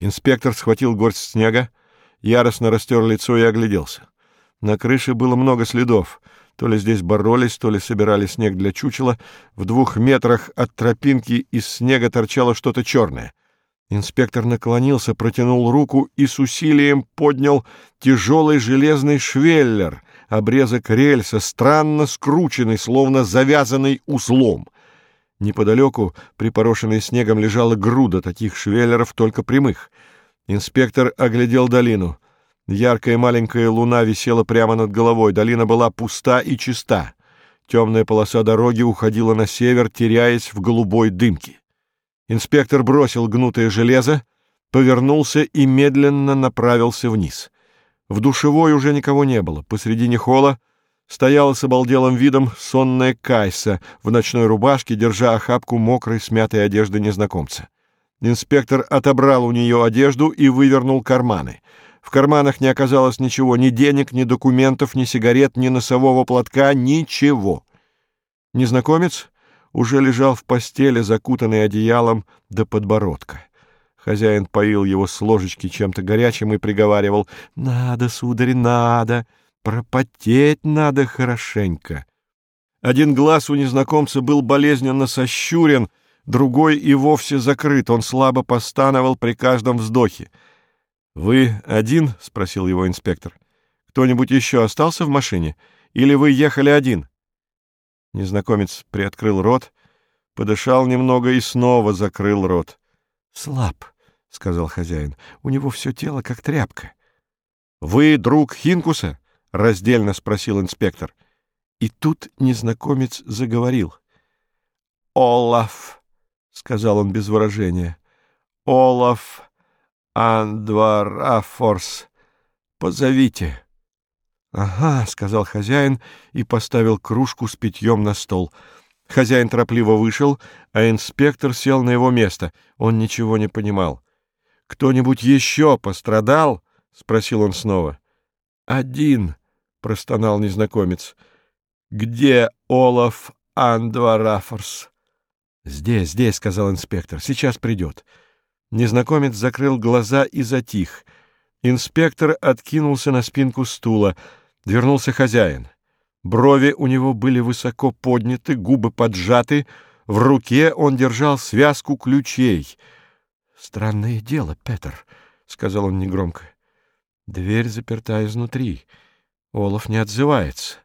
Инспектор схватил горсть снега, яростно растер лицо и огляделся. На крыше было много следов. То ли здесь боролись, то ли собирали снег для чучела. В двух метрах от тропинки из снега торчало что-то черное. Инспектор наклонился, протянул руку и с усилием поднял тяжелый железный швеллер, обрезок рельса, странно скрученный, словно завязанный узлом. Неподалеку, припорошенной снегом, лежала груда таких швеллеров, только прямых. Инспектор оглядел долину. Яркая маленькая луна висела прямо над головой. Долина была пуста и чиста. Темная полоса дороги уходила на север, теряясь в голубой дымке. Инспектор бросил гнутое железо, повернулся и медленно направился вниз. В душевой уже никого не было. Посредине холла стояла с обалделым видом сонная Кайса в ночной рубашке, держа охапку мокрой смятой одежды незнакомца. Инспектор отобрал у нее одежду и вывернул карманы. В карманах не оказалось ничего, ни денег, ни документов, ни сигарет, ни носового платка, ничего. Незнакомец уже лежал в постели, закутанный одеялом до подбородка. Хозяин поил его с ложечки чем-то горячим и приговаривал «Надо, сударь, надо!» Пропотеть надо хорошенько. Один глаз у незнакомца был болезненно сощурен, другой и вовсе закрыт, он слабо постановал при каждом вздохе. «Вы один?» — спросил его инспектор. «Кто-нибудь еще остался в машине? Или вы ехали один?» Незнакомец приоткрыл рот, подышал немного и снова закрыл рот. «Слаб», — сказал хозяин, — «у него все тело как тряпка». «Вы друг Хинкуса?» — раздельно спросил инспектор. И тут незнакомец заговорил. «Олаф», — сказал он без выражения, — «Олаф Андварафорс, позовите». «Ага», — сказал хозяин и поставил кружку с питьем на стол. Хозяин торопливо вышел, а инспектор сел на его место. Он ничего не понимал. «Кто-нибудь еще пострадал?» — спросил он снова. «Один», простонал незнакомец. «Где Олаф Андварафорс?» «Здесь, здесь», — сказал инспектор. «Сейчас придет». Незнакомец закрыл глаза и затих. Инспектор откинулся на спинку стула. Вернулся хозяин. Брови у него были высоко подняты, губы поджаты. В руке он держал связку ключей. «Странное дело, Петер», — сказал он негромко. «Дверь заперта изнутри». Олаф не отзывается.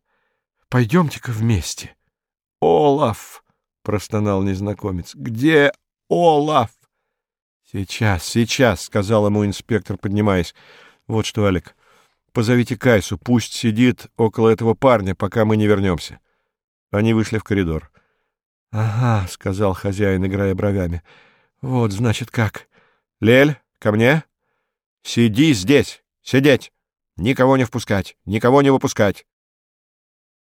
Пойдемте-ка вместе. — Олаф! — простонал незнакомец. — Где Олаф? — Сейчас, сейчас, — сказал ему инспектор, поднимаясь. — Вот что, Алик, позовите Кайсу, пусть сидит около этого парня, пока мы не вернемся. Они вышли в коридор. — Ага, — сказал хозяин, играя бровями. — Вот, значит, как. — Лель, ко мне? — Сиди здесь, сидеть! Никого не впускать, никого не выпускать.